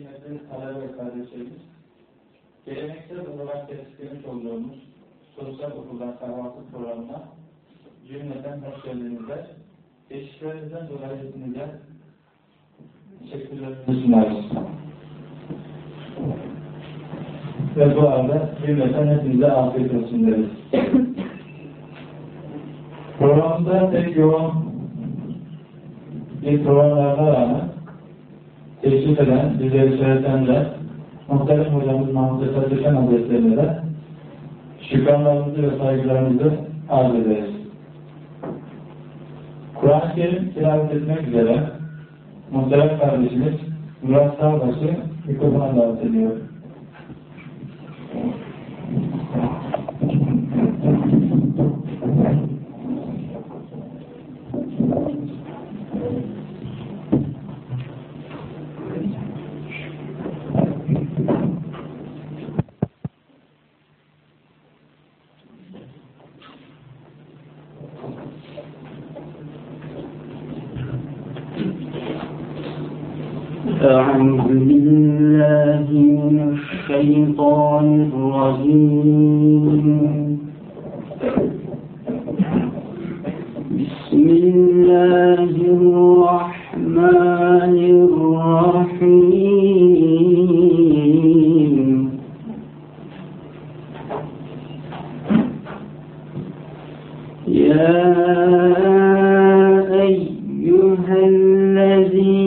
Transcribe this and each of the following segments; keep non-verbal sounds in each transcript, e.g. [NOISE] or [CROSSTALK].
Kıymetli talebe ve kardeşlerimiz, geleneksel olarak tespitlemiş olduğumuz sosyal okuldan kahvaltı programına cümleten hoş geldinizler. Teşviklerinizden dolayı hepinize teşekkürlerimizi sunarız. Ve bu arada cümleten hepinize afiyet olsun deriz. Programda pek yoğun bir programlarına rağmen teşrif eden, bizleri söyletenler, muhterem hocamız Mahmut Esat Düşen Hazretlerine de şükranlarımızı ve saygılarımızı arz ederiz. Kur'an-ı Kerim tilavet etmek üzere muhterem kardeşimiz Murat Sağbaşı mikrofona davet ediyor. الذين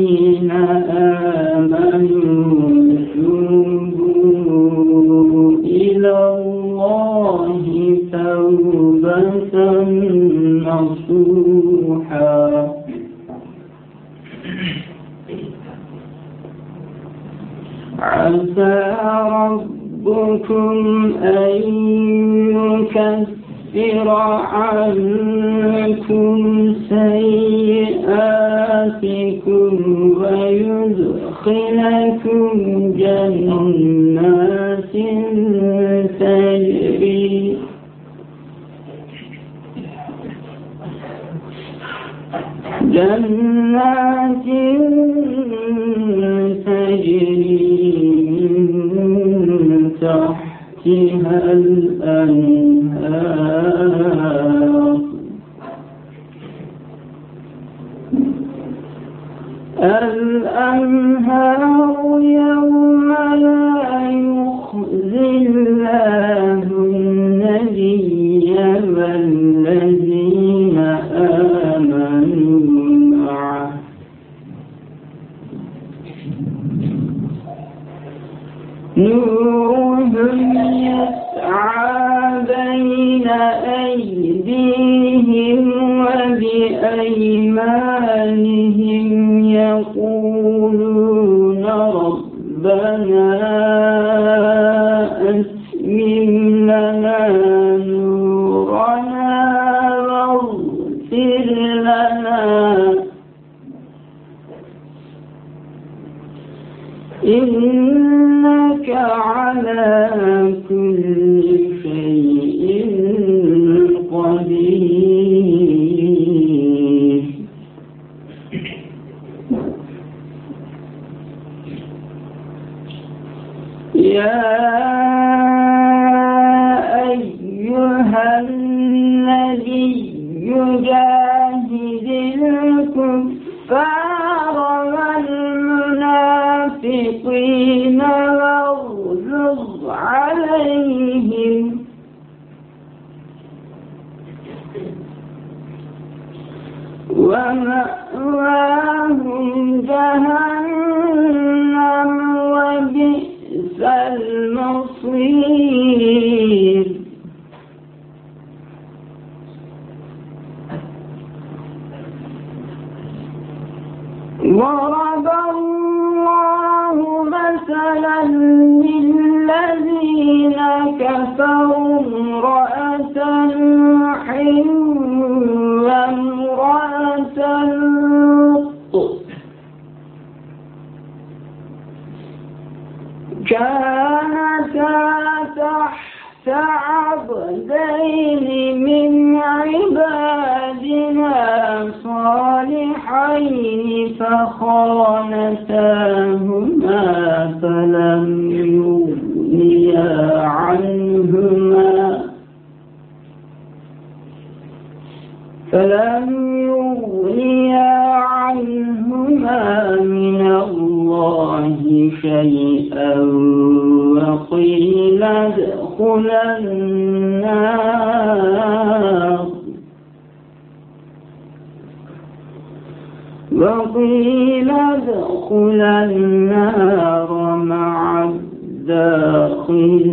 إنك على كل فلم يغنيا عنهما من الله شيئا وقيل ادخلا النار وقيل ادخلا النار مع الداخل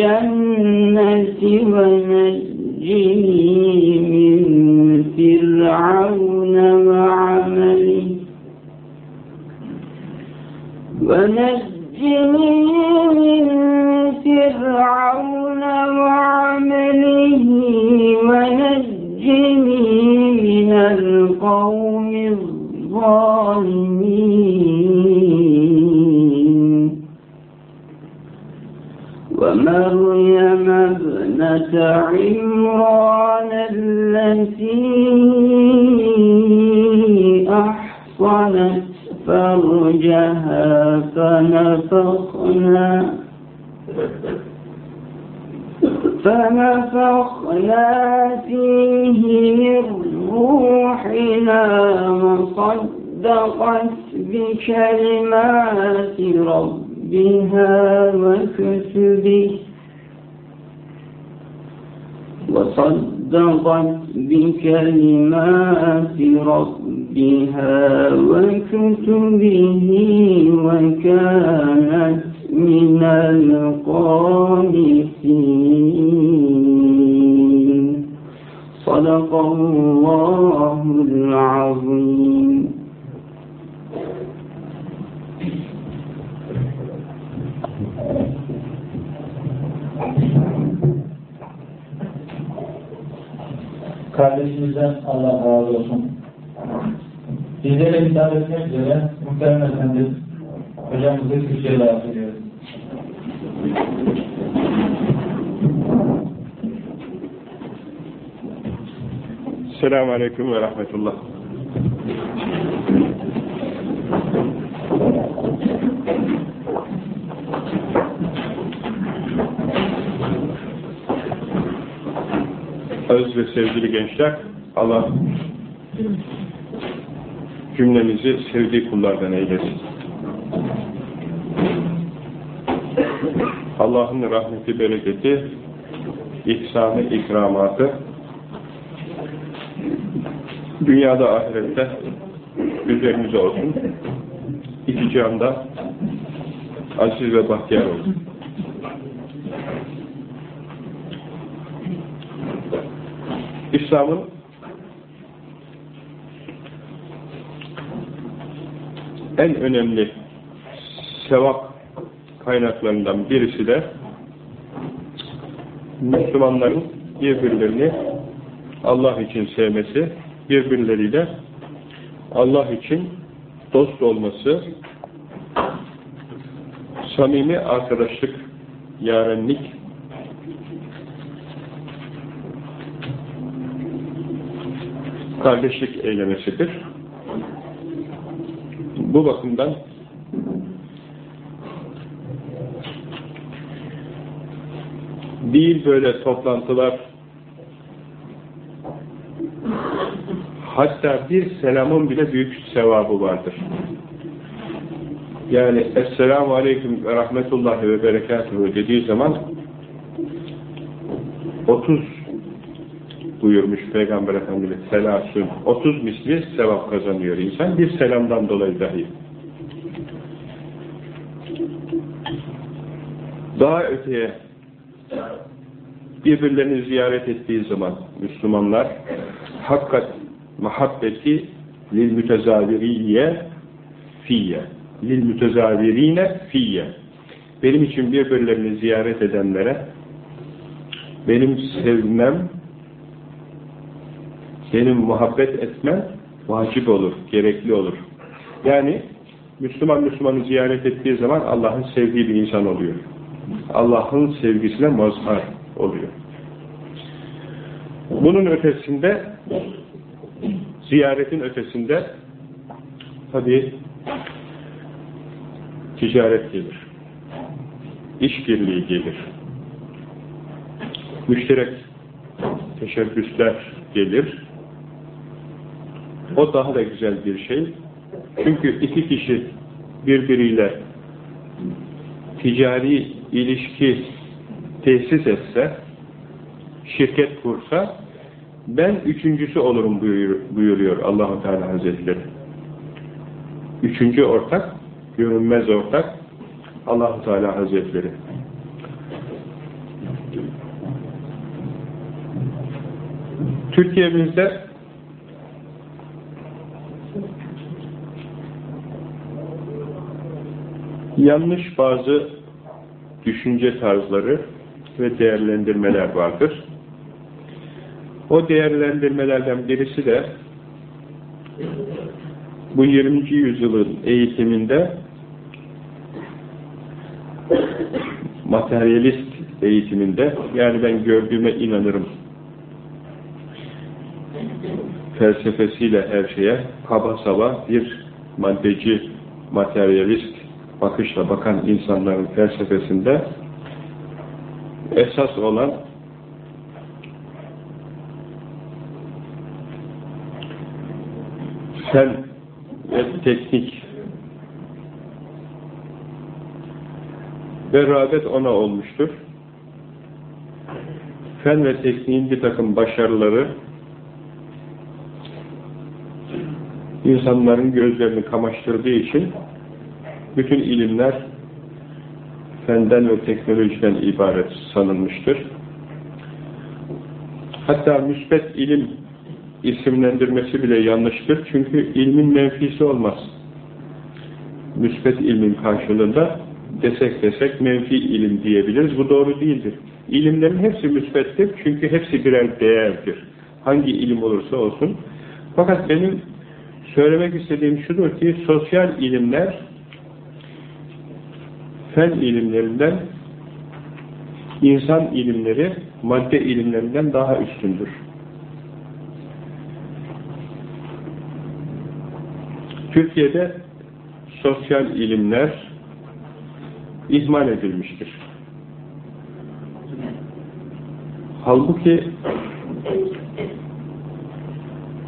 الجنة ونجني من فرعون وعمله. ونجني من فرعون وعمله. ونجني من القوم الظالمين. ومريم ابنة عمران التي أحصنت فرجها فنفخنا فنفخنا فيه من روحنا وصدقت بكلمات ربها وكتبه وصدقت بكلمات ربها وكتبه وكانت من القانتين. صدق الله العظيم. Kardeşimizden Allah razı olsun. Bizlere hitap etmek üzere muhterem efendim hocamızı Türkçe'ye davet ediyoruz. Selamun Aleyküm ve Rahmetullah. Öz ve sevgili gençler, Allah cümlemizi sevdiği kullardan eylesin. Allah'ın rahmeti, bereketi, ihsanı, ikramatı, dünyada ahirette üzerimize olsun. İki cihanda aziz ve bahtiyar olsun. İslam'ın en önemli sevap kaynaklarından birisi de Müslümanların birbirlerini Allah için sevmesi, birbirleriyle Allah için dost olması, samimi arkadaşlık, yarenlik, kardeşlik eylemesidir. Bu bakımdan değil böyle toplantılar hatta bir selamın bile büyük sevabı vardır. Yani Esselamu Aleyküm ve Rahmetullahi ve Berekatuhu dediği zaman 30 buyurmuş Peygamber Efendimiz selasın 30 misli sevap kazanıyor insan bir selamdan dolayı dahi. Daha öteye birbirlerini ziyaret ettiği zaman Müslümanlar hakikat muhabbeti lil mütezaviriye fiyye. Lil mütezavirine fiyye. Benim için birbirlerini ziyaret edenlere benim sevmem, benim muhabbet etmem vacip olur, gerekli olur. Yani Müslüman Müslümanı ziyaret ettiği zaman Allah'ın sevdiği bir insan oluyor. Allah'ın sevgisine mazhar oluyor. Bunun ötesinde ziyaretin ötesinde tabi ticaret gelir. İşbirliği gelir. Müşterek teşebbüsler gelir. O daha da güzel bir şey. Çünkü iki kişi birbiriyle ticari ilişki tesis etse, şirket kursa, ben üçüncüsü olurum buyur, buyuruyor Allahu Teala Hazretleri. Üçüncü ortak, görünmez ortak Allahu Teala Hazretleri. Türkiye'mizde yanlış bazı düşünce tarzları ve değerlendirmeler vardır. O değerlendirmelerden birisi de bu 20. yüzyılın eğitiminde materyalist eğitiminde yani ben gördüğüme inanırım felsefesiyle her şeye kaba saba bir maddeci, materyalist bakışla bakan insanların felsefesinde esas olan fen ve teknik ve rağbet ona olmuştur. Fen ve tekniğin bir takım başarıları insanların gözlerini kamaştırdığı için bütün ilimler fenden ve teknolojiden ibaret sanılmıştır. Hatta müsbet ilim isimlendirmesi bile yanlıştır. Çünkü ilmin menfisi olmaz. Müsbet ilmin karşılığında desek desek menfi ilim diyebiliriz. Bu doğru değildir. İlimlerin hepsi müsbettir. Çünkü hepsi birer değerdir. Hangi ilim olursa olsun. Fakat benim söylemek istediğim şudur ki sosyal ilimler fen ilimlerinden insan ilimleri madde ilimlerinden daha üstündür. Türkiye'de sosyal ilimler ihmal edilmiştir. Halbuki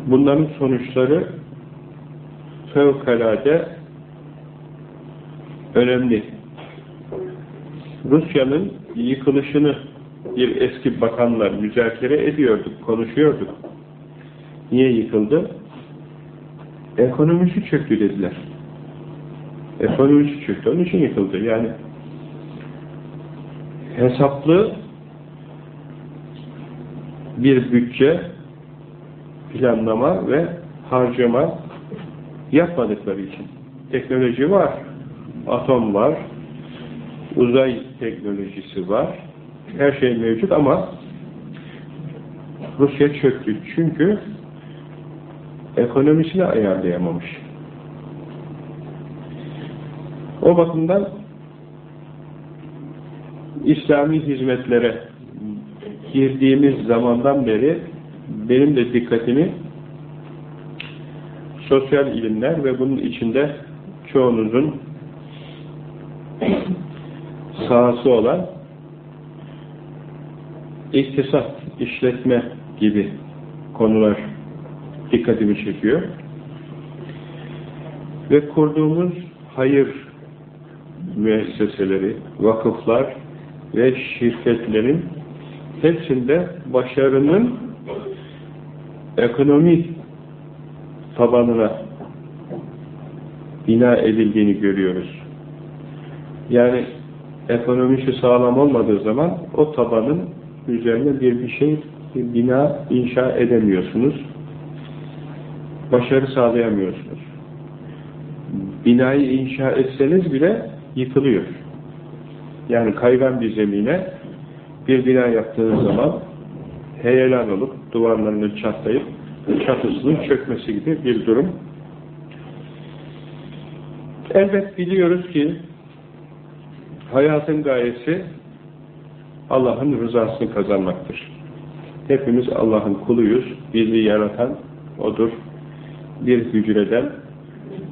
bunların sonuçları fevkalade önemli. Rusya'nın yıkılışını bir eski bakanlar müzakere ediyorduk, konuşuyorduk. Niye yıkıldı? Ekonomisi çöktü dediler. Ekonomisi çöktü, onun için yıkıldı. Yani hesaplı bir bütçe planlama ve harcama yapmadıkları için. Teknoloji var, atom var, uzay teknolojisi var, her şey mevcut ama Rusya çöktü. Çünkü ekonomisini ayarlayamamış. O bakımdan İslami hizmetlere girdiğimiz zamandan beri benim de dikkatimi sosyal ilimler ve bunun içinde çoğunuzun sahası olan iktisat, işletme gibi konular dikkatimi çekiyor. Ve kurduğumuz hayır müesseseleri, vakıflar ve şirketlerin hepsinde başarının ekonomi tabanına bina edildiğini görüyoruz. Yani ekonomisi sağlam olmadığı zaman o tabanın üzerine bir bir şey, bir bina inşa edemiyorsunuz. Başarı sağlayamıyorsunuz. binayı inşa etseniz bile yıkılıyor. Yani kaygan bir zemine bir bina yaptığınız zaman heyelan olup duvarlarının çatlayıp çatısının çökmesi gibi bir durum. Elbet biliyoruz ki hayatın gayesi Allah'ın rızasını kazanmaktır. Hepimiz Allah'ın kuluyuz. Bizi yaratan O'dur. Bir hücreden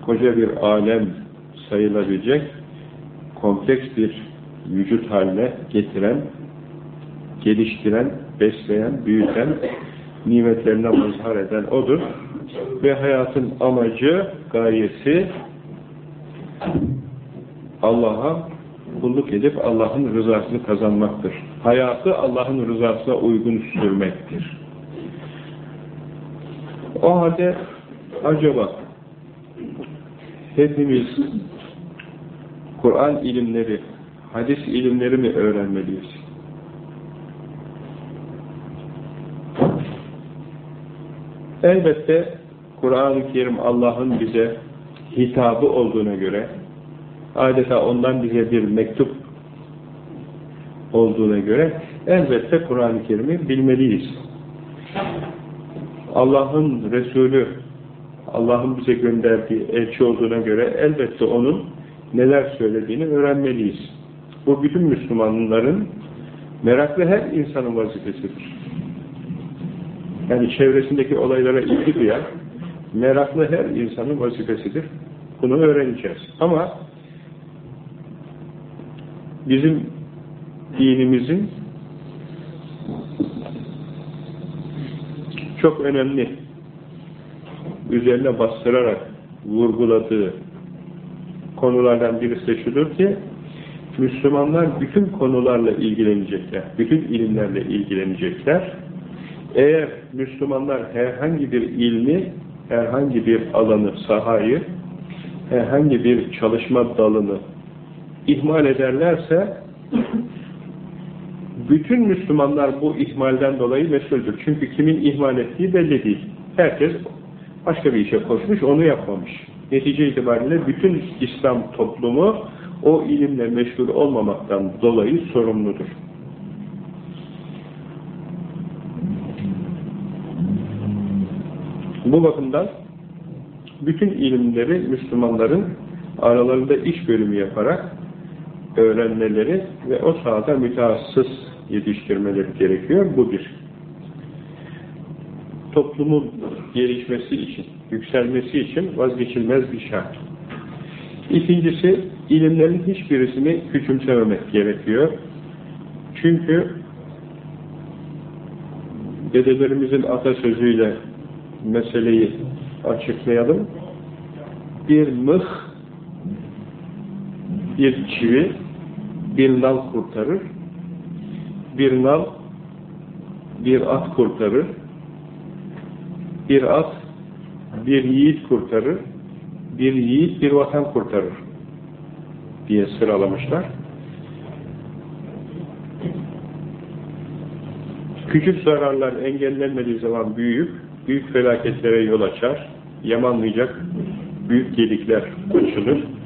koca bir alem sayılabilecek kompleks bir vücut haline getiren, geliştiren, besleyen, büyüten, nimetlerine mazhar eden O'dur. Ve hayatın amacı, gayesi Allah'a kulluk edip Allah'ın rızasını kazanmaktır. Hayatı Allah'ın rızasına uygun sürmektir. O halde acaba hepimiz Kur'an ilimleri, hadis ilimleri mi öğrenmeliyiz? Elbette Kur'an-ı Kerim Allah'ın bize hitabı olduğuna göre adeta ondan bize bir mektup olduğuna göre elbette Kur'an-ı Kerim'i bilmeliyiz. Allah'ın Resulü, Allah'ın bize gönderdiği elçi olduğuna göre elbette onun neler söylediğini öğrenmeliyiz. Bu bütün Müslümanların meraklı her insanın vazifesidir. Yani çevresindeki olaylara ilgi duyan meraklı her insanın vazifesidir. Bunu öğreneceğiz. Ama bizim dinimizin çok önemli üzerine bastırarak vurguladığı konulardan birisi de şudur ki Müslümanlar bütün konularla ilgilenecekler, bütün ilimlerle ilgilenecekler. Eğer Müslümanlar herhangi bir ilmi, herhangi bir alanı, sahayı, herhangi bir çalışma dalını ihmal ederlerse bütün Müslümanlar bu ihmalden dolayı mesuldür. Çünkü kimin ihmal ettiği belli değil. Herkes başka bir işe koşmuş, onu yapmamış. Netice itibariyle bütün İslam toplumu o ilimle meşgul olmamaktan dolayı sorumludur. Bu bakımdan bütün ilimleri Müslümanların aralarında iş bölümü yaparak öğrenmeleri ve o sahada mütehassıs yetiştirmeleri gerekiyor. Bu bir. Toplumun gelişmesi için, yükselmesi için vazgeçilmez bir şart. İkincisi, ilimlerin hiçbirisini küçümsememek gerekiyor. Çünkü dedelerimizin atasözüyle meseleyi açıklayalım. Bir mıh, bir çivi, bir nal kurtarır. Bir nal, bir at kurtarır. Bir at, bir yiğit kurtarır. Bir yiğit, bir vatan kurtarır. Diye sıralamışlar. Küçük zararlar engellenmediği zaman büyük, büyük felaketlere yol açar, yamanlayacak büyük gelikler açılır.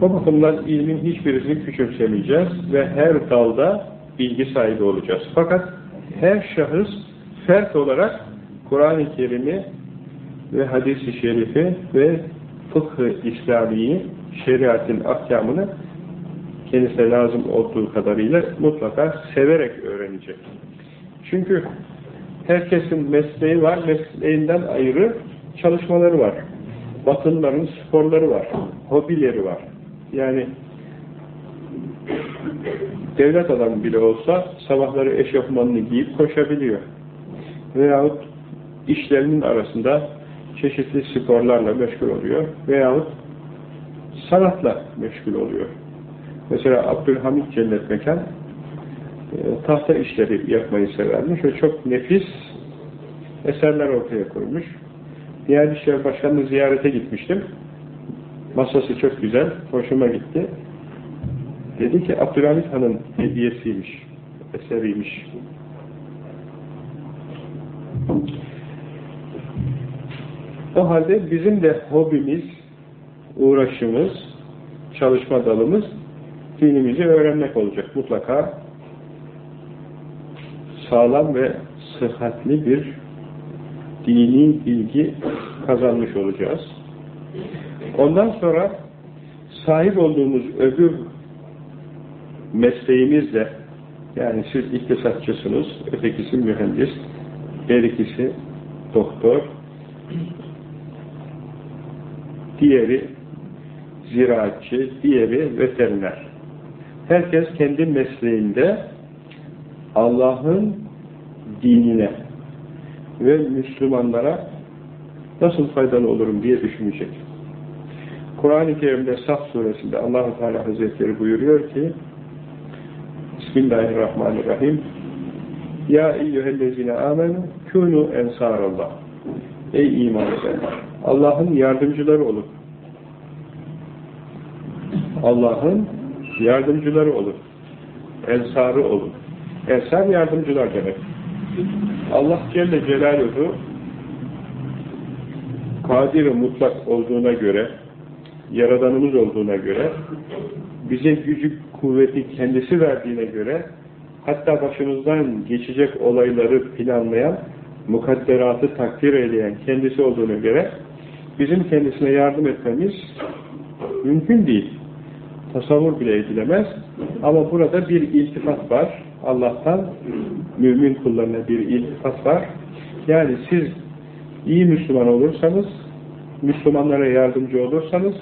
O bakımdan ilmin hiçbirisini küçümsemeyeceğiz ve her dalda bilgi sahibi olacağız. Fakat her şahıs fert olarak Kur'an-ı Kerim'i ve hadis-i şerifi ve fıkh-ı İslami'yi, şeriatın ahkamını kendisine lazım olduğu kadarıyla mutlaka severek öğrenecek. Çünkü herkesin mesleği var, mesleğinden ayrı çalışmaları var. Batınların sporları var, hobileri var. Yani devlet adamı bile olsa sabahları eşofmanını giyip koşabiliyor. Veyahut işlerinin arasında çeşitli sporlarla meşgul oluyor. Veyahut sanatla meşgul oluyor. Mesela Abdülhamit Cennet Mekan e, tahta işleri yapmayı severmiş ve çok nefis eserler ortaya koymuş. Diğer İşler Başkanı'nı ziyarete gitmiştim. Masası çok güzel, hoşuma gitti. Dedi ki Abdülhamit Han'ın hediyesiymiş, eseriymiş. O halde bizim de hobimiz, uğraşımız, çalışma dalımız dinimizi öğrenmek olacak. Mutlaka sağlam ve sıhhatli bir dini bilgi kazanmış olacağız. Ondan sonra sahip olduğumuz öbür mesleğimizle yani siz iktisatçısınız, ötekisi mühendis, her ikisi doktor, diğeri ziraatçı, diğeri veteriner. Herkes kendi mesleğinde Allah'ın dinine ve Müslümanlara nasıl faydalı olurum diye düşünecek. Kur'an-ı Kerim'de Saf suresinde allah Teala Hazretleri buyuruyor ki Bismillahirrahmanirrahim Ya eyyühellezine amenu kûnû ensarallah Ey iman edenler! Allah'ın yardımcıları olun. Allah'ın yardımcıları olun. Ensarı olun. Ensar yardımcılar demek. Allah Celle Celaluhu kadir mutlak olduğuna göre yaradanımız olduğuna göre bize gücü kuvveti kendisi verdiğine göre hatta başımızdan geçecek olayları planlayan mukadderatı takdir eyleyen kendisi olduğuna göre bizim kendisine yardım etmemiz mümkün değil. Tasavvur bile edilemez. Ama burada bir iltifat var. Allah'tan mümin kullarına bir iltifat var. Yani siz iyi Müslüman olursanız, Müslümanlara yardımcı olursanız,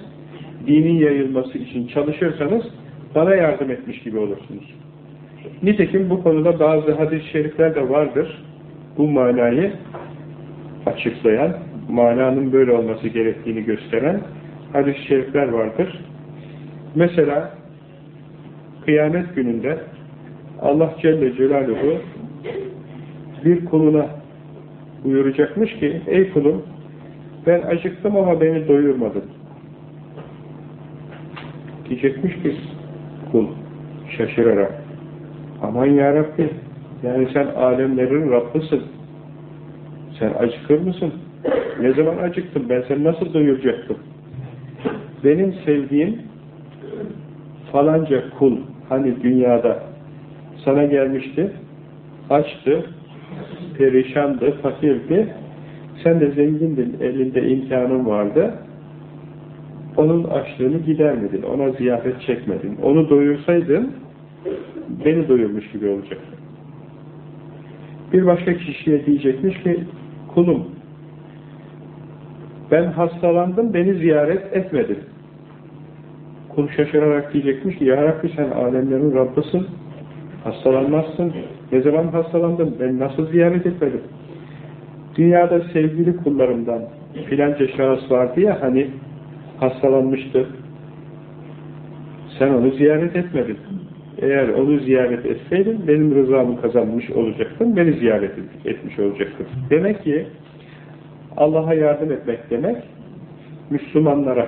dinin yayılması için çalışırsanız bana yardım etmiş gibi olursunuz. Nitekim bu konuda bazı hadis-i şerifler de vardır. Bu manayı açıklayan, mananın böyle olması gerektiğini gösteren hadis-i şerifler vardır. Mesela kıyamet gününde Allah Celle Celaluhu bir kuluna buyuracakmış ki ey kulum ben acıktım ama beni doyurmadın. Diyecekmiş ki kul şaşırarak aman yarabbi yani sen alemlerin Rabbısın. Sen acıkır mısın? Ne zaman acıktın? Ben seni nasıl doyuracaktım? Benim sevdiğim falanca kul hani dünyada sana gelmişti, açtı, perişandı, fakirdi, sen de zengindin, elinde imkanın vardı, onun açlığını gidermedin, ona ziyafet çekmedin. Onu doyursaydın, beni doyurmuş gibi olacaktı. Bir başka kişiye diyecekmiş ki, kulum, ben hastalandım, beni ziyaret etmedin. Kul şaşırarak diyecekmiş ki, Ya Rabbi sen alemlerin Rabbısın, hastalanmazsın. Ne zaman hastalandım, ben nasıl ziyaret etmedim? Dünyada sevgili kullarımdan filanca şahıs vardı ya, hani hastalanmıştı. Sen onu ziyaret etmedin. Eğer onu ziyaret etseydin, benim rızamı kazanmış olacaktın, beni ziyaret etmiş olacaktın. Demek ki Allah'a yardım etmek demek, Müslümanlara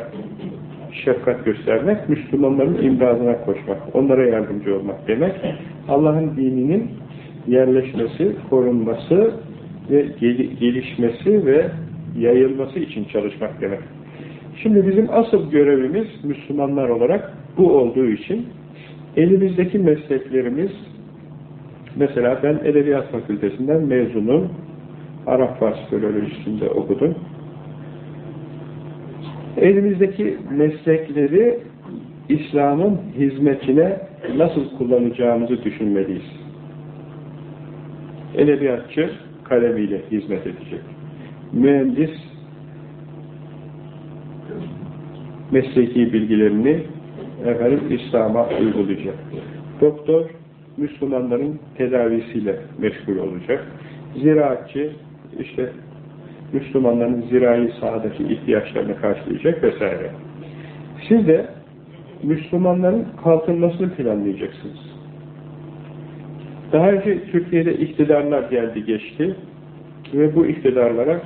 şefkat göstermek, Müslümanların imdadına koşmak, onlara yardımcı olmak demek. Allah'ın dininin yerleşmesi, korunması ve gelişmesi ve yayılması için çalışmak demek. Şimdi bizim asıl görevimiz Müslümanlar olarak bu olduğu için elimizdeki mesleklerimiz mesela ben Edebiyat Fakültesinden mezunum. Arap Fars Filolojisi'nde okudum. Elimizdeki meslekleri İslam'ın hizmetine nasıl kullanacağımızı düşünmeliyiz. Edebiyatçı kalemiyle hizmet edecek. Mühendis mesleki bilgilerini efendim İslam'a uygulayacak. Doktor Müslümanların tedavisiyle meşgul olacak. Ziraatçı işte Müslümanların zirai sahadaki ihtiyaçlarını karşılayacak vesaire. Siz de Müslümanların kalkınmasını planlayacaksınız. Daha önce Türkiye'de iktidarlar geldi geçti ve bu iktidarlara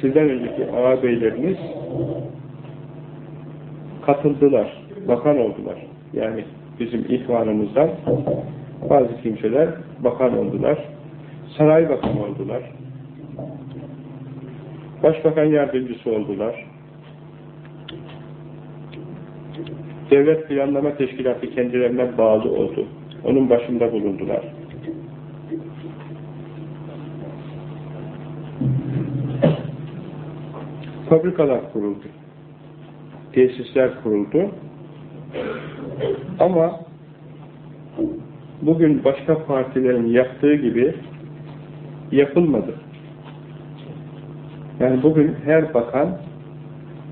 sizden önceki ağabeyleriniz katıldılar, bakan oldular. Yani bizim ihvanımızdan bazı kimseler bakan oldular, saray bakanı oldular, başbakan yardımcısı oldular. Devlet Planlama Teşkilatı kendilerine bağlı oldu. Onun başında bulundular. Fabrikalar kuruldu. Tesisler kuruldu. Ama bugün başka partilerin yaptığı gibi yapılmadı. Yani bugün her bakan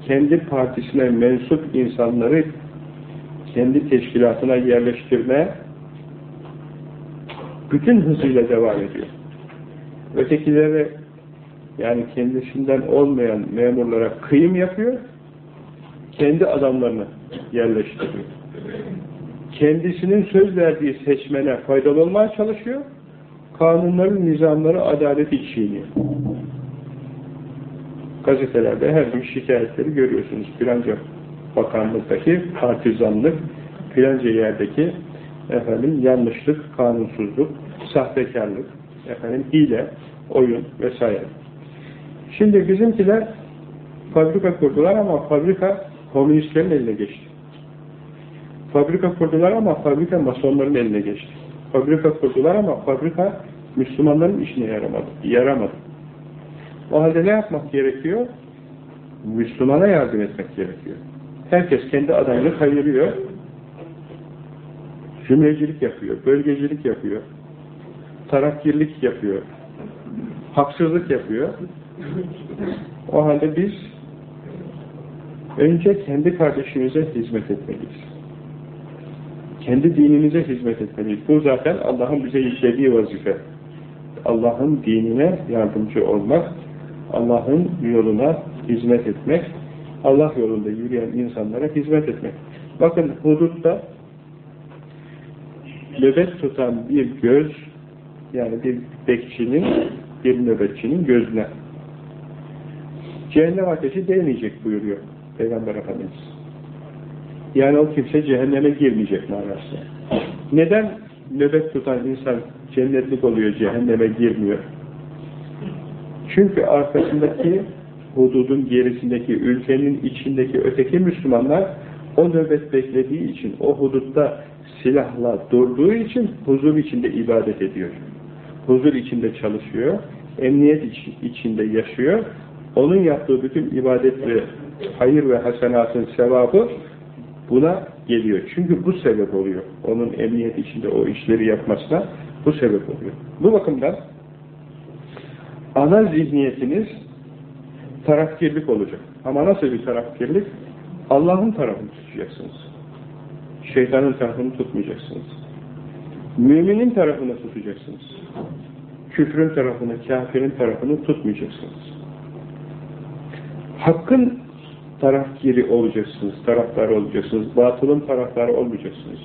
kendi partisine mensup insanları kendi teşkilatına yerleştirme bütün hızıyla devam ediyor. Ötekilere yani kendisinden olmayan memurlara kıyım yapıyor, kendi adamlarını yerleştiriyor. Kendisinin söz verdiği seçmene faydalı olmaya çalışıyor, kanunların, nizamları, adaleti çiğniyor. Gazetelerde her gün şikayetleri görüyorsunuz. Filanca bakanlıktaki partizanlık, filanca yerdeki efendim yanlışlık, kanunsuzluk, sahtekarlık, efendim hile, oyun vesaire. Şimdi bizimkiler fabrika kurdular ama fabrika komünistlerin eline geçti. Fabrika kurdular ama fabrika masonların eline geçti. Fabrika kurdular ama fabrika Müslümanların işine yaramadı. yaramadı. O halde ne yapmak gerekiyor? Müslümana yardım etmek gerekiyor. Herkes kendi adayını kayırıyor. Cümlecilik yapıyor, bölgecilik yapıyor, tarafgirlik yapıyor, haksızlık yapıyor. O halde biz önce kendi kardeşimize hizmet etmeliyiz. Kendi dinimize hizmet etmeliyiz. Bu zaten Allah'ın bize yüklediği vazife. Allah'ın dinine yardımcı olmak, Allah'ın yoluna hizmet etmek, Allah yolunda yürüyen insanlara hizmet etmek. Bakın hudutta nöbet tutan bir göz, yani bir bekçinin, bir nöbetçinin gözüne cehennem ateşi değmeyecek buyuruyor Peygamber Efendimiz. Yani o kimse cehenneme girmeyecek manasında. Neden nöbet tutan insan cennetlik oluyor, cehenneme girmiyor? Çünkü arkasındaki hududun gerisindeki, ülkenin içindeki öteki Müslümanlar o nöbet beklediği için, o hudutta silahla durduğu için huzur içinde ibadet ediyor. Huzur içinde çalışıyor, emniyet içinde yaşıyor. Onun yaptığı bütün ibadet ve hayır ve hasenatın sevabı buna geliyor. Çünkü bu sebep oluyor. Onun emniyet içinde o işleri yapmasına bu sebep oluyor. Bu bakımdan ana zihniyetiniz tarafkirlik olacak. Ama nasıl bir tarafkirlik? Allah'ın tarafını tutacaksınız. Şeytanın tarafını tutmayacaksınız. Müminin tarafını tutacaksınız. Küfrün tarafını, kafirin tarafını tutmayacaksınız. Hakkın tarafkiri olacaksınız, taraftarı olacaksınız. Batılın taraftarı olmayacaksınız.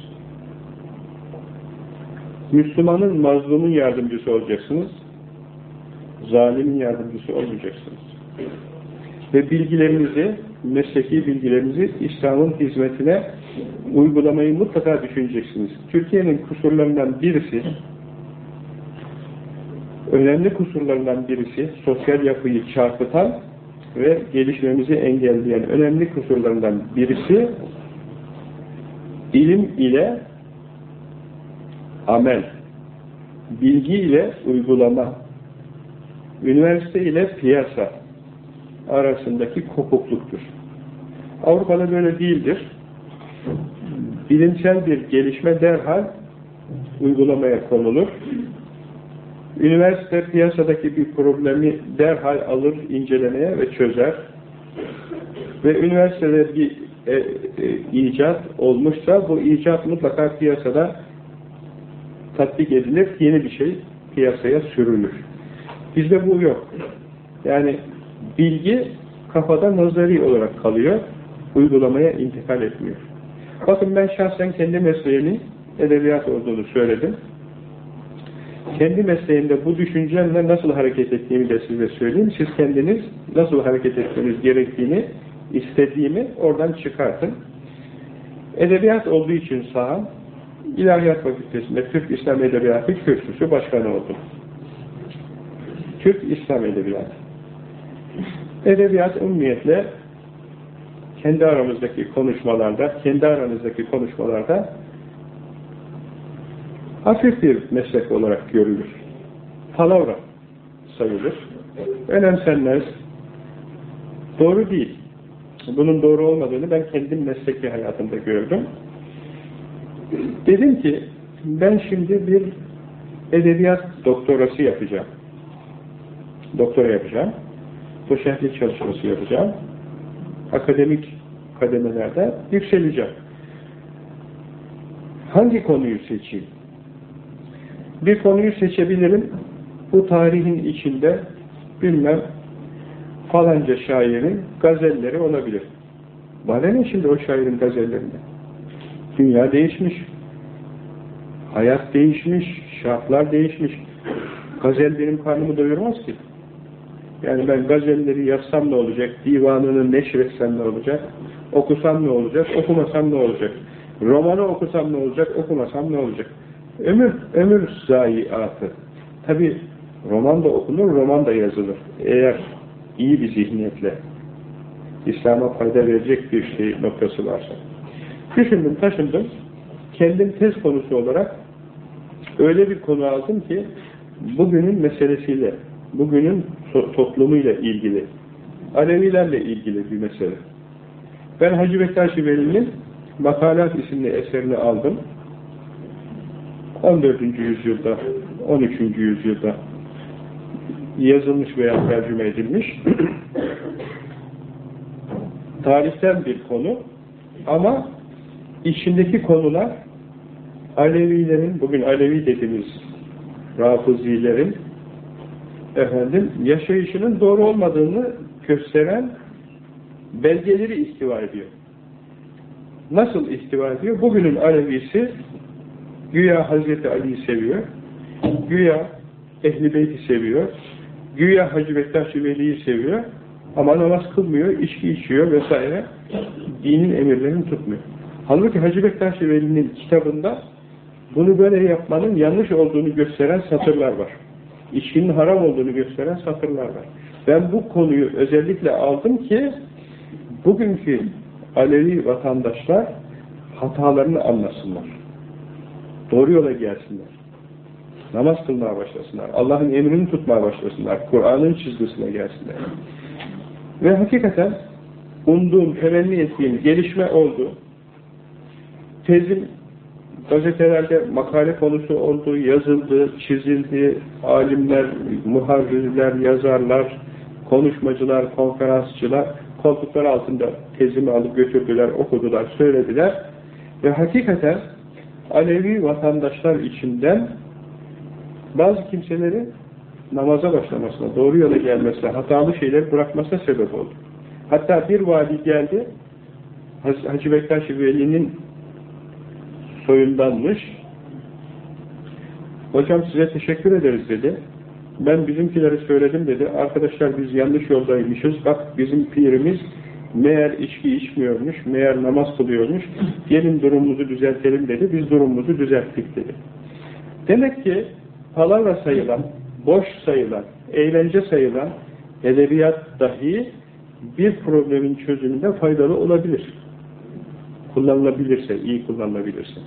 Müslümanın, mazlumun yardımcısı olacaksınız. Zalimin yardımcısı olmayacaksınız. Ve bilgilerinizi, mesleki bilgilerinizi İslam'ın hizmetine uygulamayı mutlaka düşüneceksiniz. Türkiye'nin kusurlarından birisi, önemli kusurlarından birisi, sosyal yapıyı çarpıtan ve gelişmemizi engelleyen önemli kusurlarından birisi, ilim ile amel, bilgi ile uygulama, üniversite ile piyasa arasındaki kopukluktur. Avrupa'da böyle değildir. Bilimsel bir gelişme derhal uygulamaya konulur. Üniversite piyasadaki bir problemi derhal alır, incelemeye ve çözer. Ve üniversitede bir e, e, icat olmuşsa bu icat mutlaka piyasada tatbik edilir, yeni bir şey piyasaya sürülür. Bizde bu yok. Yani bilgi kafada nazari olarak kalıyor, uygulamaya intikal etmiyor. Bakın ben şahsen kendi mesleğimi edebiyat olduğunu söyledim. Kendi mesleğimde bu düşüncemle nasıl hareket ettiğimi de size söyleyeyim. Siz kendiniz nasıl hareket etmeniz gerektiğini, istediğimi oradan çıkartın. Edebiyat olduğu için saham, İlahiyat Fakültesi'nde Türk İslam Edebiyatı Kürsüsü Başkanı oldum. Türk İslam Edebiyatı. Edebiyat ummiyetle kendi aramızdaki konuşmalarda, kendi aranızdaki konuşmalarda hafif bir meslek olarak görülür. Palavra sayılır. Önemsenmez. Doğru değil. Bunun doğru olmadığını ben kendim mesleki hayatımda gördüm. Dedim ki ben şimdi bir edebiyat doktorası yapacağım. Doktora yapacağım. Doçentlik çalışması yapacağım. Akademik kademelerde yükseleceğim. Hangi konuyu seçeyim? Bir konuyu seçebilirim. Bu tarihin içinde bilmem falanca şairin gazelleri olabilir. Bana ne şimdi o şairin gazellerinde? Dünya değişmiş. Hayat değişmiş. Şartlar değişmiş. Gazel benim karnımı doyurmaz ki. Yani ben gazelleri yazsam ne olacak? Divanını neşretsem ne olacak? Okusam ne olacak? Okumasam ne olacak? Romanı okusam ne olacak? Okumasam ne olacak? Ömür, ömür zayiatı. Tabi roman da okunur, roman da yazılır. Eğer iyi bir zihniyetle İslam'a fayda verecek bir şey noktası varsa. Düşündüm, taşındım. Kendim tez konusu olarak öyle bir konu aldım ki bugünün meselesiyle, bugünün toplumuyla ilgili, Alevilerle ilgili bir mesele. Ben Hacı Bektaşi Veli'nin Makalat isimli eserini aldım. 14. yüzyılda, 13. yüzyılda yazılmış veya tercüme edilmiş. [CLEARS THROAT] Tarihten bir konu ama içindeki konular Alevilerin, bugün Alevi dediğimiz Rafizilerin efendim yaşayışının doğru olmadığını gösteren belgeleri ihtiva ediyor. Nasıl ihtiva ediyor? Bugünün Alevisi güya Hazreti Ali'yi seviyor, güya Ehl-i Beyt'i seviyor, güya Hacı Bektaş-ı Veli'yi seviyor ama namaz kılmıyor, içki içiyor vesaire. Dinin emirlerini tutmuyor. Halbuki Hacı Bektaş-ı Veli'nin kitabında bunu böyle yapmanın yanlış olduğunu gösteren satırlar var. İçkinin haram olduğunu gösteren satırlar var. Ben bu konuyu özellikle aldım ki bugünkü Alevi vatandaşlar hatalarını anlasınlar. Doğru yola gelsinler. Namaz kılmaya başlasınlar. Allah'ın emrini tutmaya başlasınlar. Kur'an'ın çizgisine gelsinler. Ve hakikaten umduğum, temenni ettiğim gelişme oldu. Tezim gazetelerde makale konusu oldu, yazıldı, çizildi, alimler, muharrirler, yazarlar, konuşmacılar, konferansçılar koltuklar altında tezimi alıp götürdüler, okudular, söylediler ve hakikaten Alevi vatandaşlar içinden bazı kimseleri namaza başlamasına, doğru yola gelmesine, hatalı şeyleri bırakmasına sebep oldu. Hatta bir vali geldi, Hacı Bektaş Veli'nin soyundanmış. Hocam size teşekkür ederiz dedi. Ben bizimkileri söyledim dedi. Arkadaşlar biz yanlış yoldaymışız. Bak bizim pirimiz meğer içki içmiyormuş, meğer namaz kılıyormuş. Gelin durumumuzu düzeltelim dedi. Biz durumumuzu düzelttik dedi. Demek ki palavra sayılan, boş sayılan, eğlence sayılan edebiyat dahi bir problemin çözümünde faydalı olabilir. Kullanılabilirse, iyi kullanılabilirse.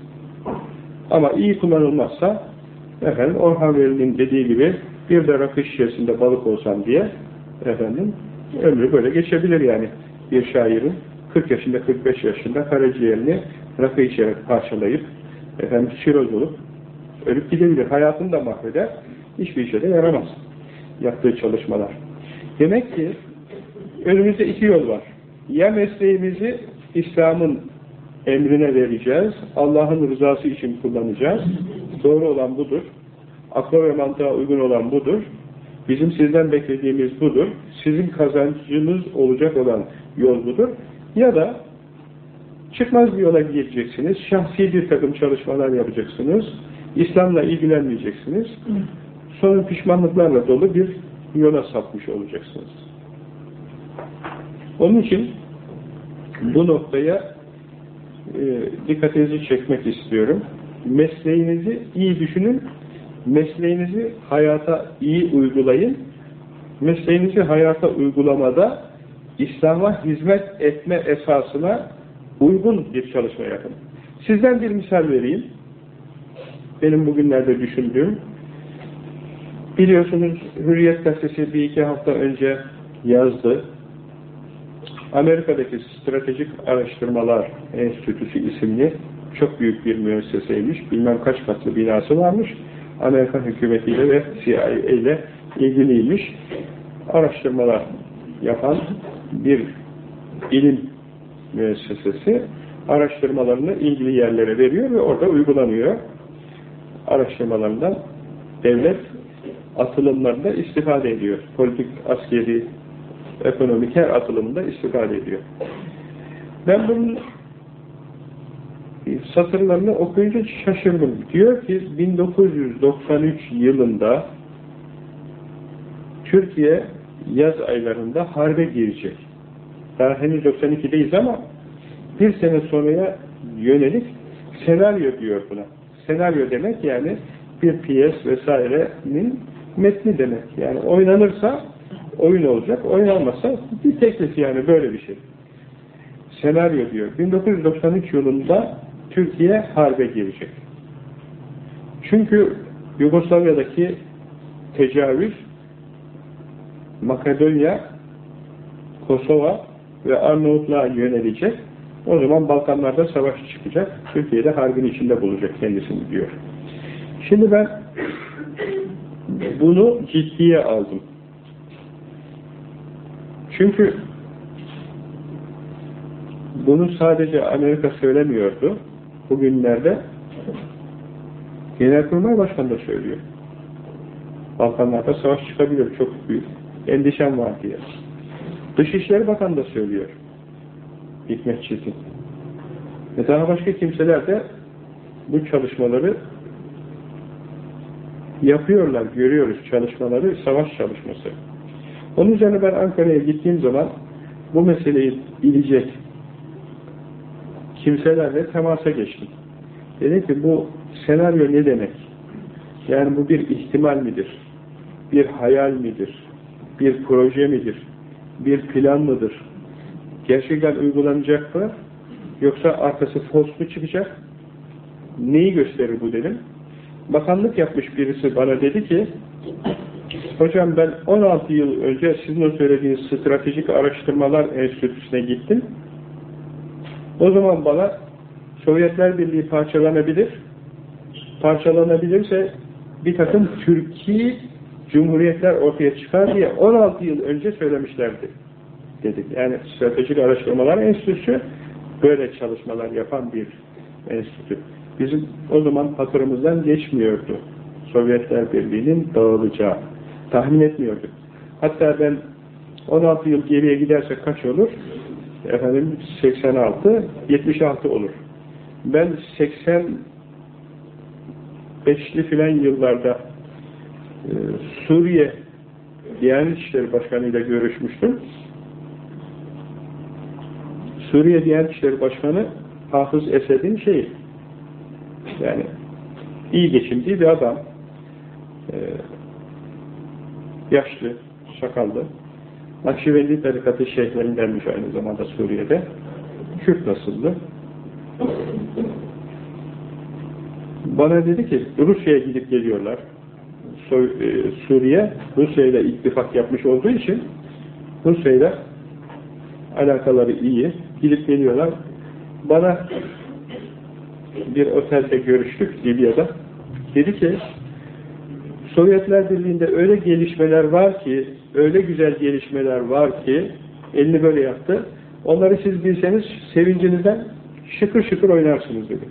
Ama iyi kullanılmazsa efendim Orhan Veli'nin dediği gibi bir de rakı şişesinde balık olsam diye efendim ömrü böyle geçebilir yani bir şairin 40 yaşında 45 yaşında karaciğerini rakı içerek parçalayıp efendim şiroz olup ölüp gidebilir. Hayatını da mahveder. Hiçbir işe de yaramaz. Yaptığı çalışmalar. Demek ki önümüzde iki yol var. Ya mesleğimizi İslam'ın emrine vereceğiz. Allah'ın rızası için kullanacağız. Doğru olan budur. Akla ve mantığa uygun olan budur. Bizim sizden beklediğimiz budur. Sizin kazancınız olacak olan yol budur. Ya da çıkmaz bir yola gireceksiniz. Şahsi bir takım çalışmalar yapacaksınız. İslam'la ilgilenmeyeceksiniz. Sonra pişmanlıklarla dolu bir yola sapmış olacaksınız. Onun için bu noktaya e, dikkatinizi çekmek istiyorum. Mesleğinizi iyi düşünün, mesleğinizi hayata iyi uygulayın. Mesleğinizi hayata uygulamada İslam'a hizmet etme esasına uygun bir çalışma yapın. Sizden bir misal vereyim. Benim bugünlerde düşündüğüm, biliyorsunuz Hürriyet Gazetesi bir iki hafta önce yazdı. Amerika'daki Stratejik Araştırmalar Enstitüsü isimli çok büyük bir müesseseymiş. Bilmem kaç katlı binası varmış. Amerikan hükümetiyle ve CIA ile ilgiliymiş. Araştırmalar yapan bir ilim müessesesi araştırmalarını ilgili yerlere veriyor ve orada uygulanıyor. Araştırmalarından devlet atılımlarında istifade ediyor. Politik, askeri, ekonomik her atılımında istifade ediyor. Ben bunun satırlarını okuyunca şaşırdım. Diyor ki 1993 yılında Türkiye yaz aylarında harbe girecek. Daha henüz 92'deyiz ama bir sene sonraya yönelik senaryo diyor buna. Senaryo demek yani bir piyes vesairenin metni demek. Yani oynanırsa oyun olacak, oynanmazsa bir teklif yani böyle bir şey. Senaryo diyor. 1993 yılında Türkiye harbe girecek. Çünkü Yugoslavya'daki tecavüz Makedonya, Kosova ve Arnavutluğa yönelecek. O zaman Balkanlarda savaş çıkacak. Türkiye'de harbin içinde bulacak kendisini diyor. Şimdi ben [CLEARS THROAT] bunu ciddiye aldım. Çünkü bunu sadece Amerika söylemiyordu. Bugünlerde Genelkurmay Başkanı da söylüyor. Balkanlarda savaş çıkabilir, çok büyük. Endişem var diye. Dışişleri Bakanı da söylüyor. Hikmet Çetin. Ve daha başka kimseler de bu çalışmaları yapıyorlar, görüyoruz çalışmaları, savaş çalışması. Onun üzerine ben Ankara'ya gittiğim zaman bu meseleyi bilecek kimselerle temasa geçtim. Dedim ki bu senaryo ne demek? Yani bu bir ihtimal midir? Bir hayal midir? Bir proje midir? Bir plan mıdır? Gerçekten uygulanacak mı? Yoksa arkası fos mu çıkacak? Neyi gösterir bu dedim. Bakanlık yapmış birisi bana dedi ki hocam ben 16 yıl önce sizin o söylediğiniz stratejik araştırmalar enstitüsüne gittim. O zaman bana Sovyetler Birliği parçalanabilir. Parçalanabilirse bir takım Türkiye Cumhuriyetler ortaya çıkar diye 16 yıl önce söylemişlerdi. Dedik. Yani Stratejik Araştırmalar Enstitüsü böyle çalışmalar yapan bir enstitü. Bizim o zaman hatırımızdan geçmiyordu. Sovyetler Birliği'nin dağılacağı. Tahmin etmiyorduk. Hatta ben 16 yıl geriye gidersek kaç olur? Efendim 86, 76 olur. Ben 85'li filan yıllarda Suriye Diyanet İşleri Başkanı ile görüşmüştüm. Suriye Diyanet İşleri Başkanı Hafız Esed'in şeyi yani iyi geçindiği bir adam e, yaşlı, sakallı Nakşibendi tarikatı şeyhlerindenmiş aynı zamanda Suriye'de Kürt nasıldı? Bana dedi ki Rusya'ya gidip geliyorlar. E, Suriye Rusya ile ittifak yapmış olduğu için Rusya ile alakaları iyi. Gidip geliyorlar. Bana bir otelde görüştük Libya'da. Dedi ki Sovyetler Birliği'nde öyle gelişmeler var ki öyle güzel gelişmeler var ki elini böyle yaptı. Onları siz bilseniz sevincinizden şıkır şıkır oynarsınız dedi.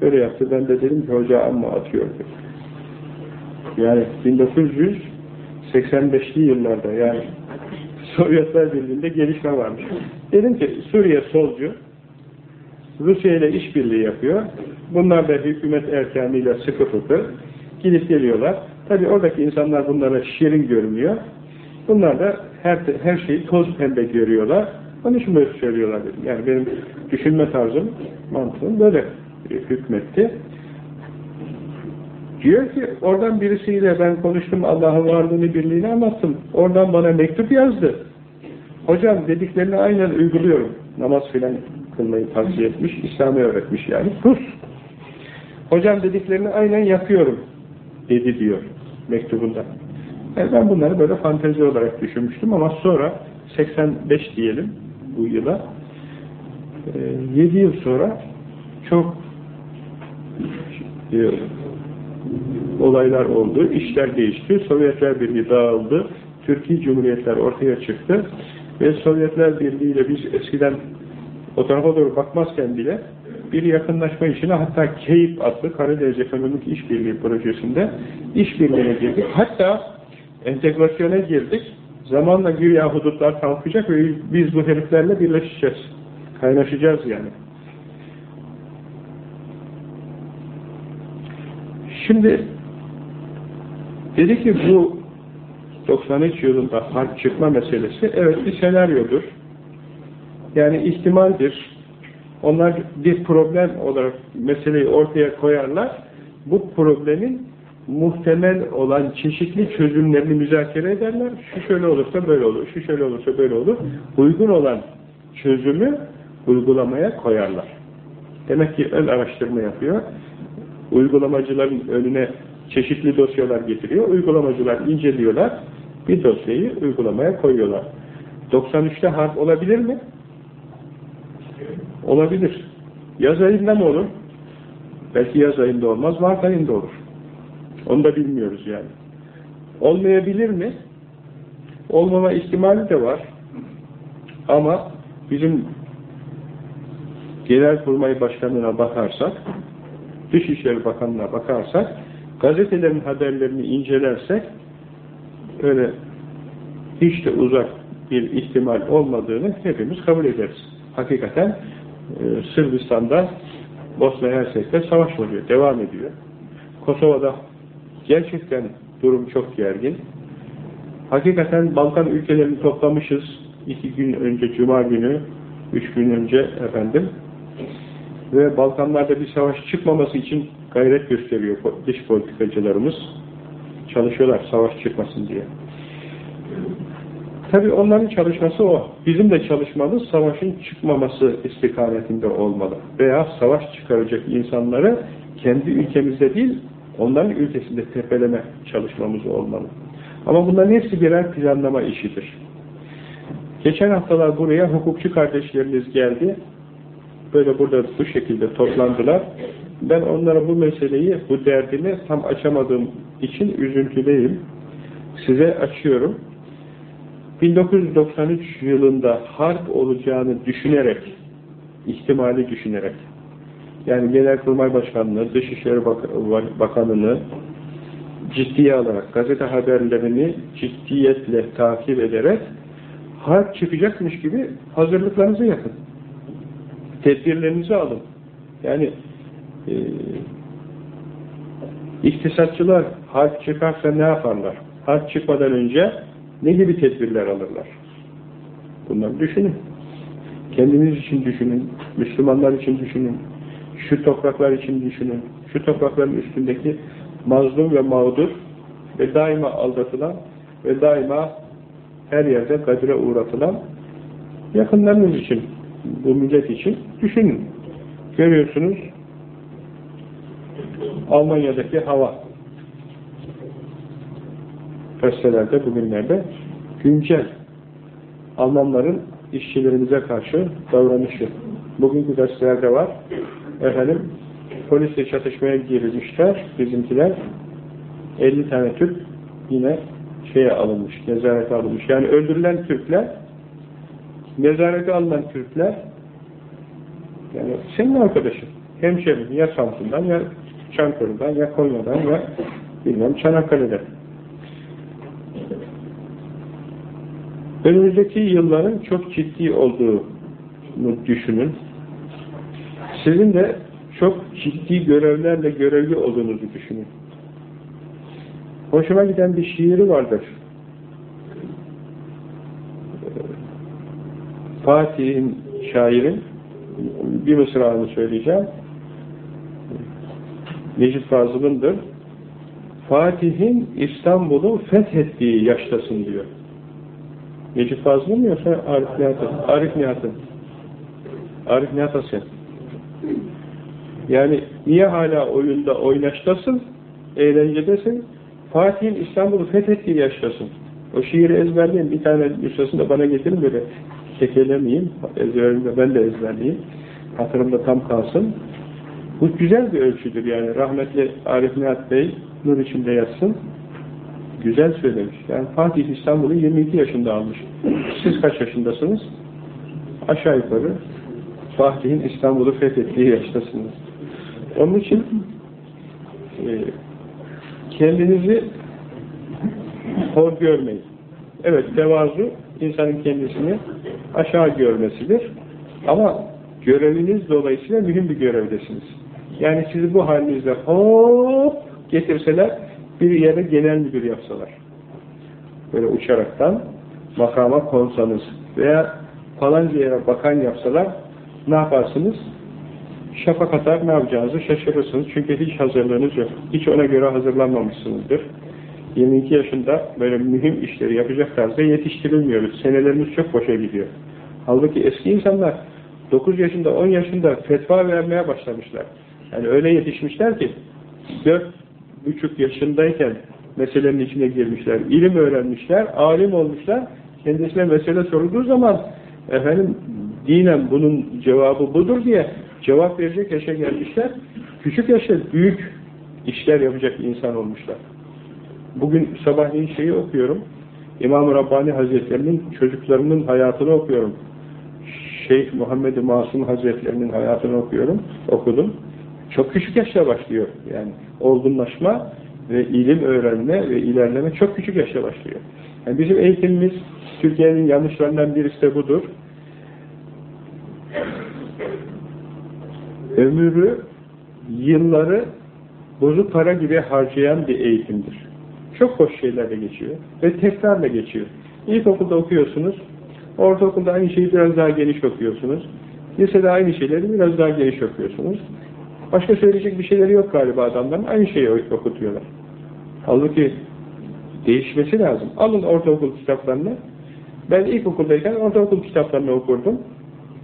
Öyle yaptı. Ben de dedim ki hoca amma atıyor dedi. Yani 1985'li yıllarda yani Sovyetler Birliği'nde gelişme varmış. Dedim ki Suriye solcu Rusya ile işbirliği yapıyor. Bunlar da hükümet erkanıyla sıkı fıkı gidip geliyorlar. Tabi oradaki insanlar bunlara şirin görünüyor. Bunlar da her, her şeyi toz pembe görüyorlar. Onun için böyle söylüyorlar dedim. Yani benim düşünme tarzım, mantığım böyle hükmetti. Diyor ki oradan birisiyle ben konuştum Allah'ın varlığını birliğini anlattım. Oradan bana mektup yazdı. Hocam dediklerini aynen uyguluyorum. Namaz filan kılmayı tavsiye etmiş, İslam'ı öğretmiş yani. Rus. Hocam dediklerini aynen yapıyorum dedi diyor mektubunda. Yani ben bunları böyle fantezi olarak düşünmüştüm ama sonra 85 diyelim bu yıla 7 yıl sonra çok e, olaylar oldu, işler değişti, Sovyetler Birliği dağıldı, Türkiye Cumhuriyetler ortaya çıktı ve Sovyetler Birliği ile biz eskiden o tarafa doğru bakmazken bile bir yakınlaşma işine hatta KEYIP adlı Karadeniz Ekonomik İşbirliği projesinde işbirliğine girdik. Hatta entegrasyona girdik. Zamanla güya hudutlar kalkacak ve biz bu heriflerle birleşeceğiz. Kaynaşacağız yani. Şimdi dedi ki bu 93 yılında harp çıkma meselesi evet bir senaryodur. Yani ihtimaldir. Onlar bir problem olarak meseleyi ortaya koyarlar. Bu problemin muhtemel olan çeşitli çözümlerini müzakere ederler. Şu şöyle olursa böyle olur, şu şöyle olursa böyle olur. Uygun olan çözümü uygulamaya koyarlar. Demek ki ön araştırma yapıyor. Uygulamacıların önüne çeşitli dosyalar getiriyor. Uygulamacılar inceliyorlar. Bir dosyayı uygulamaya koyuyorlar. 93'te harp olabilir mi? Olabilir. Yaz ayında mı olur? Belki yaz ayında olmaz, Mart ayında olur. Onu da bilmiyoruz yani. Olmayabilir mi? Olmama ihtimali de var. Ama bizim Genelkurmay Başkanı'na bakarsak, Dışişleri Bakanı'na bakarsak, gazetelerin haberlerini incelersek, öyle hiç de uzak bir ihtimal olmadığını hepimiz kabul ederiz. Hakikaten e, Sırbistan'da Bosna Hersek'te savaş oluyor, devam ediyor. Kosova'da gerçekten durum çok gergin. Hakikaten Balkan ülkelerini toplamışız. iki gün önce Cuma günü, üç gün önce efendim. Ve Balkanlarda bir savaş çıkmaması için gayret gösteriyor dış politikacılarımız. Çalışıyorlar savaş çıkmasın diye. Tabi onların çalışması o. Bizim de çalışmamız savaşın çıkmaması istikametinde olmalı. Veya savaş çıkaracak insanları kendi ülkemizde değil, onların ülkesinde tepeleme çalışmamız olmalı. Ama bunların hepsi birer planlama işidir. Geçen haftalar buraya hukukçu kardeşleriniz geldi. Böyle burada bu şekilde toplandılar. Ben onlara bu meseleyi, bu derdini tam açamadığım için üzüntüleyim. Size açıyorum. 1993 yılında harp olacağını düşünerek, ihtimali düşünerek, yani Genelkurmay Başkanlığı, Dışişleri Bak Bakanı'nı ciddiye alarak, gazete haberlerini ciddiyetle takip ederek harp çıkacakmış gibi hazırlıklarınızı yapın. Tedbirlerinizi alın. Yani e, iktisatçılar harp çıkarsa ne yaparlar? Harp çıkmadan önce ne gibi tedbirler alırlar? Bunları düşünün. Kendiniz için düşünün. Müslümanlar için düşünün. Şu topraklar için düşünün. Şu toprakların üstündeki mazlum ve mağdur ve daima aldatılan ve daima her yerde kadire uğratılan yakınlarınız için, bu millet için düşünün. Görüyorsunuz Almanya'daki hava gazetelerde bugünlerde güncel Almanların işçilerimize karşı davranışı. Bugünkü gazetelerde var. Efendim polisle çatışmaya girilmişler bizimkiler. 50 tane Türk yine şeye alınmış, nezarete alınmış. Yani öldürülen Türkler nezarete alınan Türkler yani senin arkadaşın hemşerin ya Samsun'dan ya Çankırı'dan ya Konya'dan ya bilmem Çanakkale'den. Önümüzdeki yılların çok ciddi olduğunu düşünün. Sizin de çok ciddi görevlerle görevli olduğunuzu düşünün. Hoşuma giden bir şiiri vardır. Fatih'in, şairin bir mısrağını söyleyeceğim. Necip Fazıl'ındır. Fatih'in İstanbul'u fethettiği yaştasın diyor. Necip Fazıl mı yoksa Arif Nihat'ın? Arif Nihat'ın. Arif Nihat Asya. Yani niye hala oyunda oynaştasın, eğlencedesin, Fatih'in İstanbul'u fethettiği yaştasın. O şiiri ezberleyin, bir tane nüshasını da bana getirin böyle kekelemeyeyim, ezberimde ben de ezberleyeyim, hatırımda tam kalsın. Bu güzel bir ölçüdür yani, rahmetli Arif Nihat Bey nur içinde yatsın, güzel söylemiş. Yani Fatih İstanbul'u 22 yaşında almış. Siz kaç yaşındasınız? Aşağı yukarı Fatih'in İstanbul'u fethettiği yaştasınız. Onun için e, kendinizi hor görmeyin. Evet, tevazu insanın kendisini aşağı görmesidir. Ama göreviniz dolayısıyla mühim bir görevdesiniz. Yani sizi bu halinizle hop getirseler bir yere genel müdür yapsalar. Böyle uçaraktan makama konsanız veya falanca yere bakan yapsalar ne yaparsınız? Şafak atar ne yapacağınızı şaşırırsınız. Çünkü hiç hazırlığınız yok. Hiç ona göre hazırlanmamışsınızdır. 22 yaşında böyle mühim işleri yapacak tarzda yetiştirilmiyoruz. Senelerimiz çok boşa gidiyor. Halbuki eski insanlar 9 yaşında, 10 yaşında fetva vermeye başlamışlar. Yani öyle yetişmişler ki 4 buçuk yaşındayken meselenin içine girmişler. ilim öğrenmişler, alim olmuşlar. Kendisine mesele sorulduğu zaman efendim dinen bunun cevabı budur diye cevap verecek yaşa gelmişler. Küçük yaşta büyük işler yapacak insan olmuşlar. Bugün sabahleyin şeyi okuyorum. İmam-ı Rabbani Hazretlerinin çocuklarının hayatını okuyorum. Şeyh Muhammed Masum Hazretlerinin hayatını okuyorum. Okudum. Çok küçük yaşta başlıyor. Yani olgunlaşma ve ilim öğrenme ve ilerleme çok küçük yaşta başlıyor. Yani bizim eğitimimiz Türkiye'nin yanlışlarından birisi de budur. Ömrü, yılları bozuk para gibi harcayan bir eğitimdir. Çok hoş şeylerle geçiyor ve tekrarla geçiyor. İlkokulda okuyorsunuz, ortaokulda aynı şeyi biraz daha geniş okuyorsunuz, lisede aynı şeyleri biraz daha geniş okuyorsunuz. Başka söyleyecek bir şeyleri yok galiba adamların, aynı şeyi okutuyorlar. Halbuki değişmesi lazım. Alın ortaokul kitaplarını, ben ilkokuldayken ortaokul kitaplarını okurdum,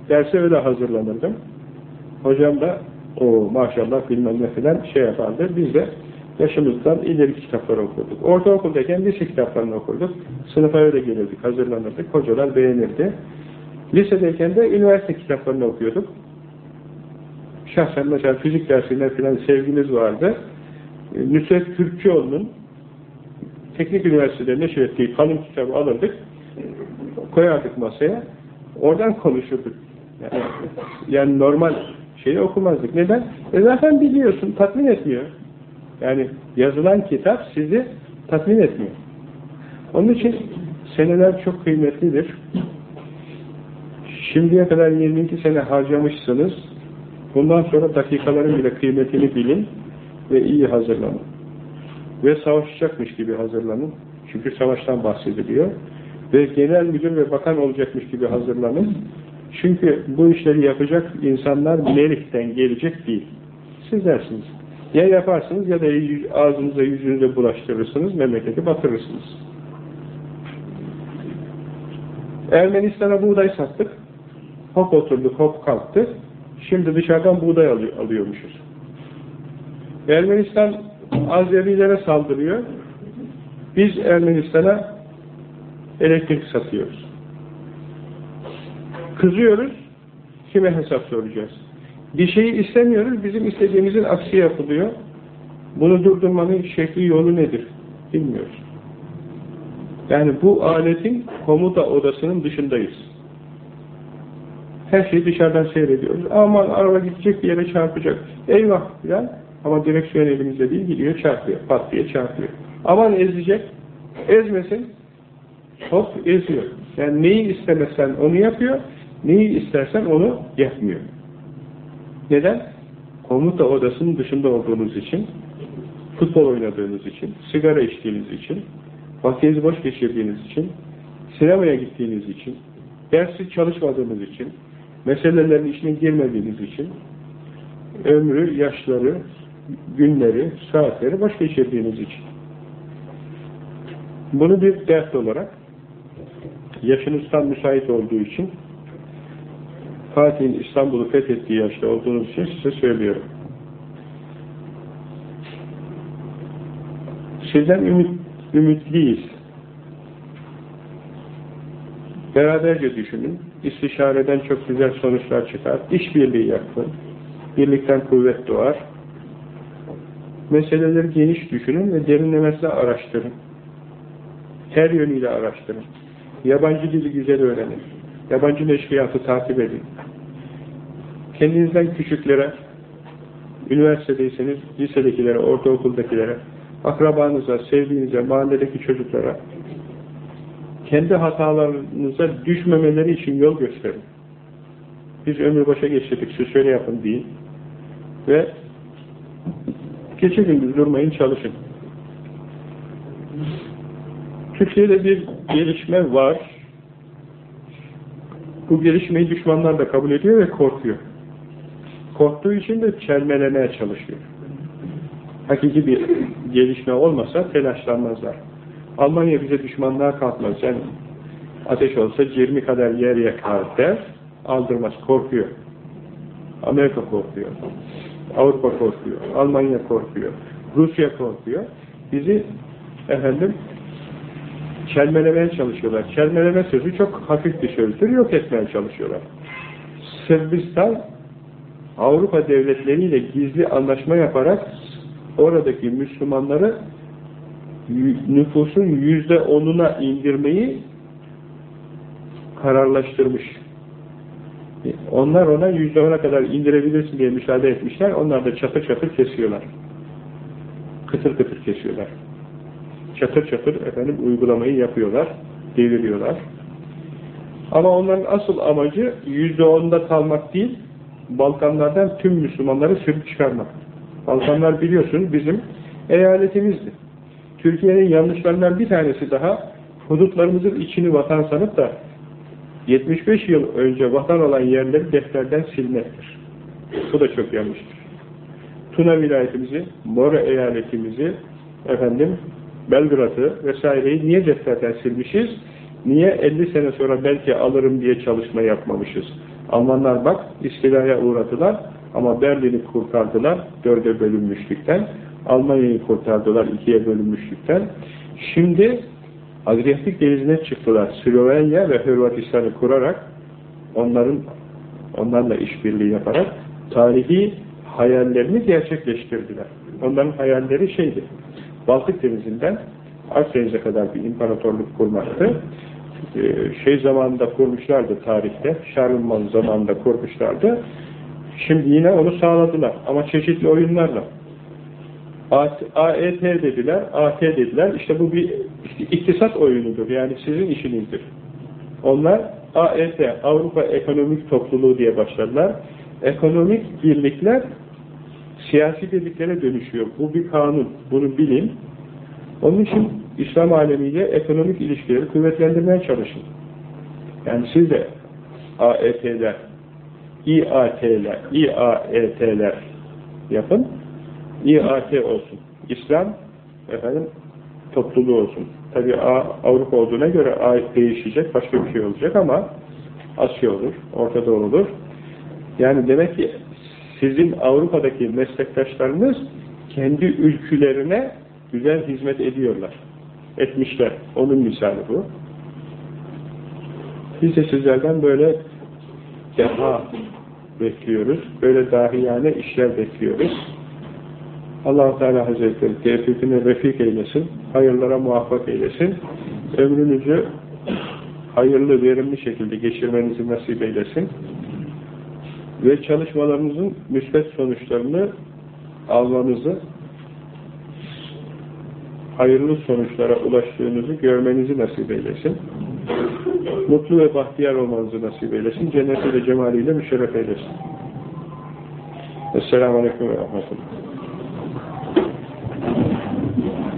derse öyle hazırlanırdım. Hocam da o maşallah bilmem ne filan şey yapardı. Biz de yaşımızdan ileri kitapları okurduk. Ortaokuldayken lise kitaplarını okurduk. Sınıfa öyle gelirdik, hazırlanırdık. Hocalar beğenirdi. Lisedeyken de üniversite kitaplarını okuyorduk. Şahsen mesela fizik dersine filan sevgimiz vardı. Nusret Türkçüoğlu'nun teknik üniversitede neşir ettiği kanun kitabı alırdık. Koyardık masaya. Oradan konuşurduk. Yani, yani normal şeyi okumazdık. Neden? E zaten biliyorsun, tatmin etmiyor. Yani yazılan kitap sizi tatmin etmiyor. Onun için seneler çok kıymetlidir. Şimdiye kadar 22 sene harcamışsınız. Bundan sonra dakikaların bile kıymetini bilin ve iyi hazırlanın. Ve savaşacakmış gibi hazırlanın. Çünkü savaştan bahsediliyor. Ve genel müdür ve bakan olacakmış gibi hazırlanın. Çünkü bu işleri yapacak insanlar Melik'ten gelecek değil. Sizlersiniz. Ya yaparsınız ya da ağzınıza yüzünüze bulaştırırsınız, memleketi batırırsınız. Ermenistan'a buğday sattık. Hop oturduk, hop kalktık. Şimdi dışarıdan buğday alıyor, alıyormuşuz. Ermenistan Azerilere saldırıyor. Biz Ermenistan'a elektrik satıyoruz. Kızıyoruz, kime hesap soracağız? Bir şeyi istemiyoruz, bizim istediğimizin aksi yapılıyor. Bunu durdurmanın şekli yolu nedir? Bilmiyoruz. Yani bu aletin komuta odasının dışındayız. Her şeyi dışarıdan seyrediyoruz. Aman araba gidecek bir yere çarpacak. Eyvah filan. Ama direksiyon elimizde değil, gidiyor çarpıyor. Pat diye çarpıyor. Aman ezecek. Ezmesin. Hop eziyor. Yani neyi istemezsen onu yapıyor. Neyi istersen onu yapmıyor. Neden? Komuta odasının dışında olduğunuz için, futbol oynadığınız için, sigara içtiğiniz için, vaktinizi boş geçirdiğiniz için, sinemaya gittiğiniz için, dersi çalışmadığınız için, meselelerin içine girmediğiniz için, ömrü, yaşları, günleri, saatleri boş geçirdiğiniz için. Bunu bir dert olarak yaşınız tam müsait olduğu için Fatih'in İstanbul'u fethettiği yaşta olduğunuz için size söylüyorum. Sizden ümit, ümitliyiz. Beraberce düşünün. İstişareden çok güzel sonuçlar çıkar. İşbirliği yapın. Birlikten kuvvet doğar. Meseleleri geniş düşünün ve derinlemesine araştırın. Her yönüyle araştırın. Yabancı dili güzel öğrenin. Yabancı neşriyatı takip edin. Kendinizden küçüklere, üniversitedeyseniz lisedekilere, ortaokuldakilere, akrabanıza, sevdiğinize, mahalledeki çocuklara, kendi hatalarınıza düşmemeleri için yol gösterin. Biz ömür başa geçirdik, siz şöyle yapın deyin. Ve gece gündüz durmayın, çalışın. Türkiye'de bir gelişme var. Bu gelişmeyi düşmanlar da kabul ediyor ve korkuyor. Korktuğu için de çelmelemeye çalışıyor. Hakiki bir gelişme olmasa telaşlanmazlar. Almanya bize düşmanlığa kalkmaz. Yani ateş olsa 20 kadar yer yakar der, aldırmaz, korkuyor. Amerika korkuyor. Avrupa korkuyor. Almanya korkuyor. Rusya korkuyor. Bizi efendim çelmelemeye çalışıyorlar. Çelmeleme sözü çok hafif bir sözdür. Yok etmeye çalışıyorlar. Sırbistan Avrupa devletleriyle gizli anlaşma yaparak oradaki Müslümanları nüfusun yüzde onuna indirmeyi kararlaştırmış. Onlar ona yüzde ona kadar indirebilirsin diye müsaade etmişler. Onlar da çatır çatır kesiyorlar. Kıtır kıtır kesiyorlar. Çatır çatır efendim uygulamayı yapıyorlar. Deviriyorlar. Ama onların asıl amacı yüzde onda kalmak değil, Balkanlardan tüm Müslümanları sürüp çıkarmak. Balkanlar biliyorsunuz bizim eyaletimizdi. Türkiye'nin yanlışlarından bir tanesi daha hudutlarımızın içini vatan sanıp da 75 yıl önce vatan olan yerleri defterden silmektir. Bu da çok yanlıştır. Tuna vilayetimizi, Mora eyaletimizi, efendim Belgrad'ı vesaireyi niye defterden silmişiz? Niye 50 sene sonra belki alırım diye çalışma yapmamışız? Almanlar bak istilaya uğradılar ama Berlin'i kurtardılar dörde bölünmüşlükten. Almanya'yı kurtardılar ikiye bölünmüşlükten. Şimdi Adriyatik denizine çıktılar. Slovenya ve Hırvatistan'ı kurarak onların onlarla işbirliği yaparak tarihi hayallerini gerçekleştirdiler. Onların hayalleri şeydi. Baltık denizinden Akdeniz'e kadar bir imparatorluk kurmaktı. Ee, şey zamanında kurmuşlardı tarihte. Şarlman zamanında kurmuşlardı. Şimdi yine onu sağladılar. Ama çeşitli oyunlarla. AET dediler, AT dediler. İşte bu bir iktisat oyunudur. Yani sizin işinizdir. Onlar AET, Avrupa Ekonomik Topluluğu diye başladılar. Ekonomik birlikler siyasi birliklere dönüşüyor. Bu bir kanun. Bunu bilin. Onun için İslam alemiyle ekonomik ilişkileri kuvvetlendirmeye çalışın. Yani siz de AET'ler, İAT'ler, İAET'ler yapın. İAT olsun. İslam efendim topluluğu olsun. Tabi Avrupa olduğuna göre A değişecek, başka bir şey olacak ama Asya olur, Orta Doğu olur. Yani demek ki sizin Avrupa'daki meslektaşlarınız kendi ülkülerine güzel hizmet ediyorlar. Etmişler. Onun misali bu. Biz de sizlerden böyle defa bekliyoruz. Böyle dahiyane işler bekliyoruz. allah Teala Hazretleri tevfikine refik eylesin. Hayırlara muvaffak eylesin. Ömrünüzü hayırlı, verimli şekilde geçirmenizi nasip eylesin. Ve çalışmalarınızın müsbet sonuçlarını almanızı hayırlı sonuçlara ulaştığınızı görmenizi nasip eylesin. Mutlu ve bahtiyar olmanızı nasip eylesin. Cennetiyle, cemaliyle müşerref eylesin. Esselamu Aleyküm ve Rahmetullah.